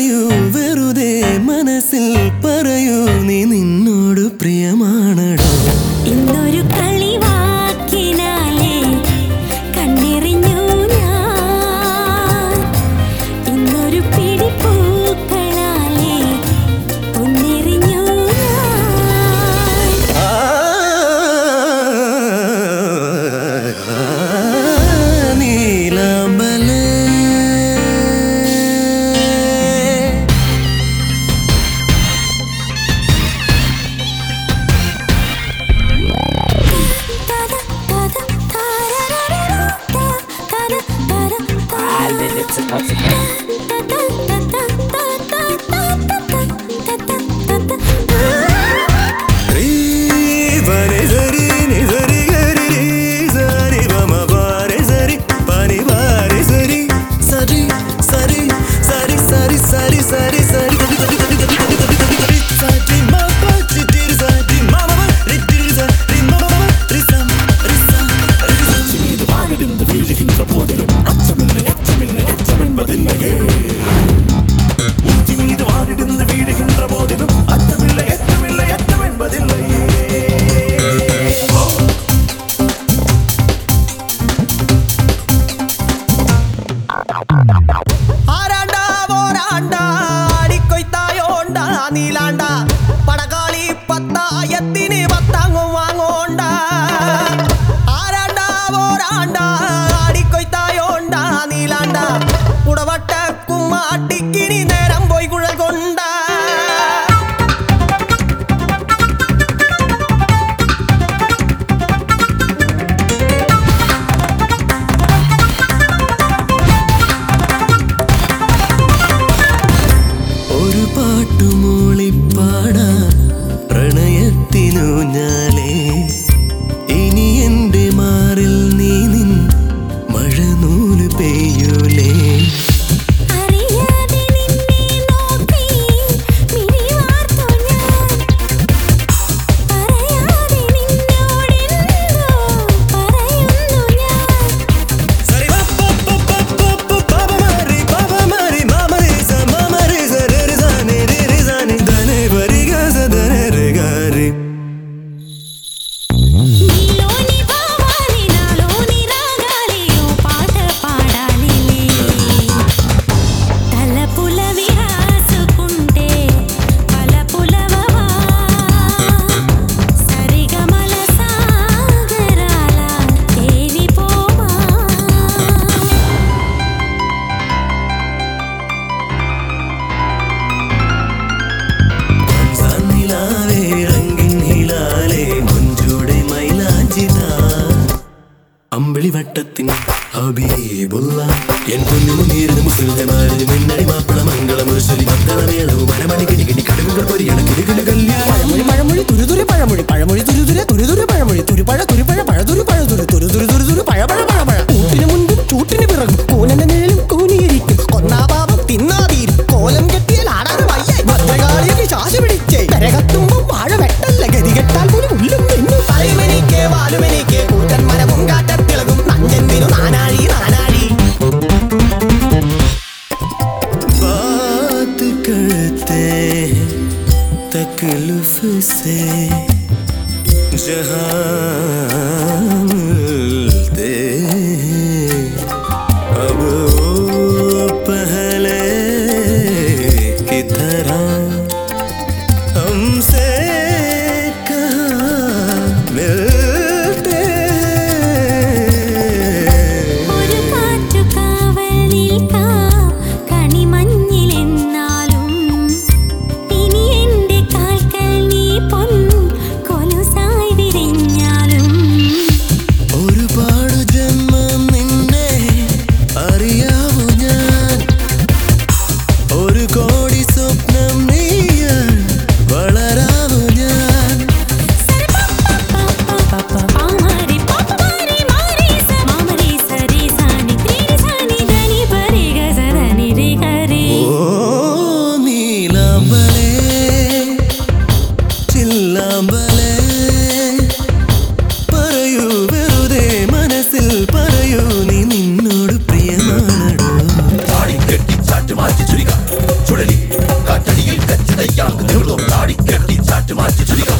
പറയൂ വെറുതെ മനസ്സിൽ പറയൂ നീ നിന്നു What's happening? போண்டா படகாளி பத்தாயத்தினி பத்தாங்கும் வாங்கோண்டா. ஆராண்டா ஓராண்டா ஆடி கொய்த்தாயோண்டா நீலாண்டா. புடவட்ட கும்மாட்டிக்கினி മണിവട്ടത്തിൻ ഹബീബുള്ള. എൻ പൊന്നു നീരുന്നു മുസ്ലിമാരുന്നു മിന്നടി മാപ്പിള മംഗളമുശ്വരി കടകുകൾ പൊരിയണ. കിടുകിട കല്യാണം நாங்க நிமிடம் தாடி கட்டி சாட்டு மாற்றி துணிகம்